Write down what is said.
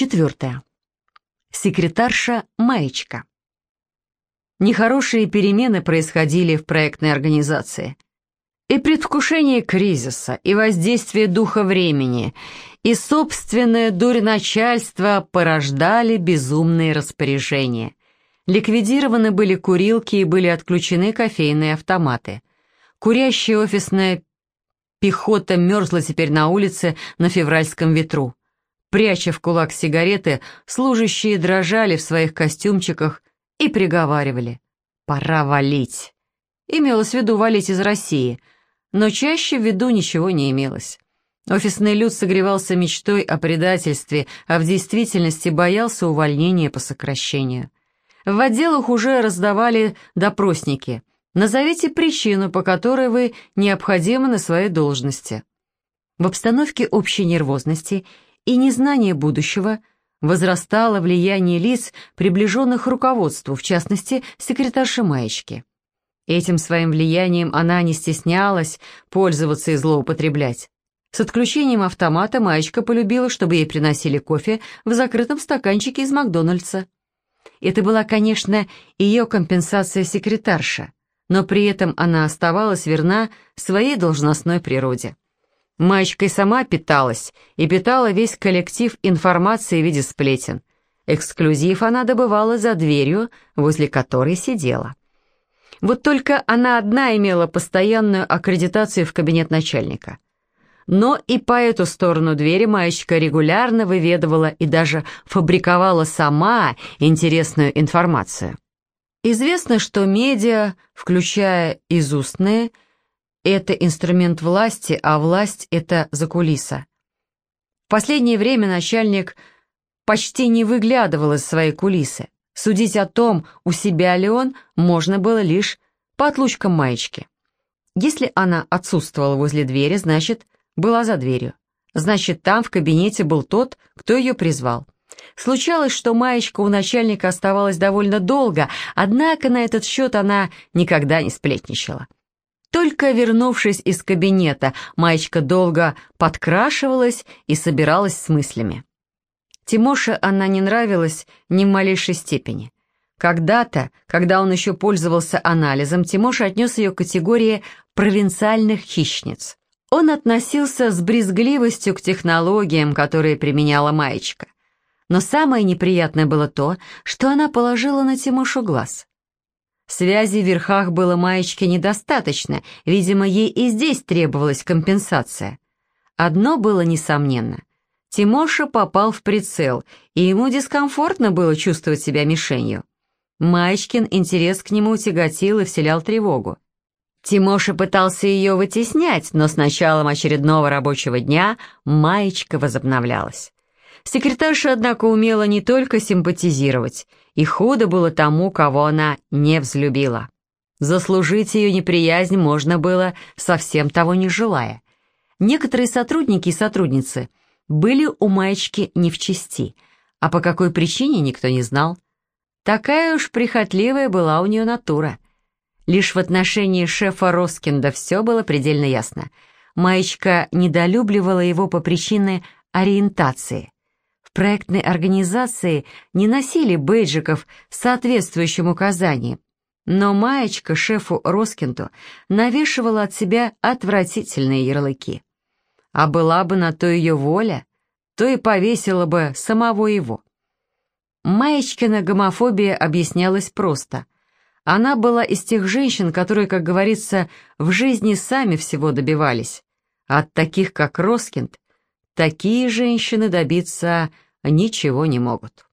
Четвертое. Секретарша Маечка. Нехорошие перемены происходили в проектной организации. И предвкушение кризиса, и воздействие духа времени, и собственная дурь начальства порождали безумные распоряжения. Ликвидированы были курилки и были отключены кофейные автоматы. Курящая офисная пехота мерзла теперь на улице на февральском ветру. Пряча в кулак сигареты, служащие дрожали в своих костюмчиках и приговаривали «Пора валить». Имелось в виду валить из России, но чаще в виду ничего не имелось. Офисный люд согревался мечтой о предательстве, а в действительности боялся увольнения по сокращению. В отделах уже раздавали допросники. Назовите причину, по которой вы необходимы на своей должности. В обстановке общей нервозности – и незнание будущего возрастало влияние лиц, приближенных руководству, в частности, секретарши Маечки. Этим своим влиянием она не стеснялась пользоваться и злоупотреблять. С отключением автомата Маечка полюбила, чтобы ей приносили кофе в закрытом стаканчике из Макдональдса. Это была, конечно, ее компенсация секретарша, но при этом она оставалась верна своей должностной природе. Маечка и сама питалась, и питала весь коллектив информации в виде сплетен. Эксклюзив она добывала за дверью, возле которой сидела. Вот только она одна имела постоянную аккредитацию в кабинет начальника. Но и по эту сторону двери Маечка регулярно выведывала и даже фабриковала сама интересную информацию. Известно, что медиа, включая изустные, это инструмент власти, а власть — это закулиса. В последнее время начальник почти не выглядывал из своей кулисы. Судить о том, у себя ли он, можно было лишь по отлучкам маечки. Если она отсутствовала возле двери, значит, была за дверью. Значит, там в кабинете был тот, кто ее призвал. Случалось, что маечка у начальника оставалась довольно долго, однако на этот счет она никогда не сплетничала. Только вернувшись из кабинета, Маечка долго подкрашивалась и собиралась с мыслями. Тимоше она не нравилась ни в малейшей степени. Когда-то, когда он еще пользовался анализом, Тимоша отнес ее к категории провинциальных хищниц. Он относился с брезгливостью к технологиям, которые применяла Маечка. Но самое неприятное было то, что она положила на Тимошу глаз. Связи в верхах было маечке недостаточно, видимо, ей и здесь требовалась компенсация. Одно было несомненно. Тимоша попал в прицел, и ему дискомфортно было чувствовать себя мишенью. Маечкин интерес к нему тяготил и вселял тревогу. Тимоша пытался ее вытеснять, но с началом очередного рабочего дня маечка возобновлялась. Секретарша, однако, умела не только симпатизировать – и худо было тому, кого она не взлюбила. Заслужить ее неприязнь можно было, совсем того не желая. Некоторые сотрудники и сотрудницы были у маечки не в чести, а по какой причине никто не знал. Такая уж прихотливая была у нее натура. Лишь в отношении шефа Роскинда все было предельно ясно. Маечка недолюбливала его по причине ориентации – в проектной организации не носили бейджиков с соответствующим указанием, но маечка шефу Роскинту навешивала от себя отвратительные ярлыки. А была бы на то ее воля, то и повесила бы самого его. Маечкина гомофобия объяснялась просто. Она была из тех женщин, которые, как говорится, в жизни сами всего добивались. От таких, как Роскинд, Такие женщины добиться ничего не могут.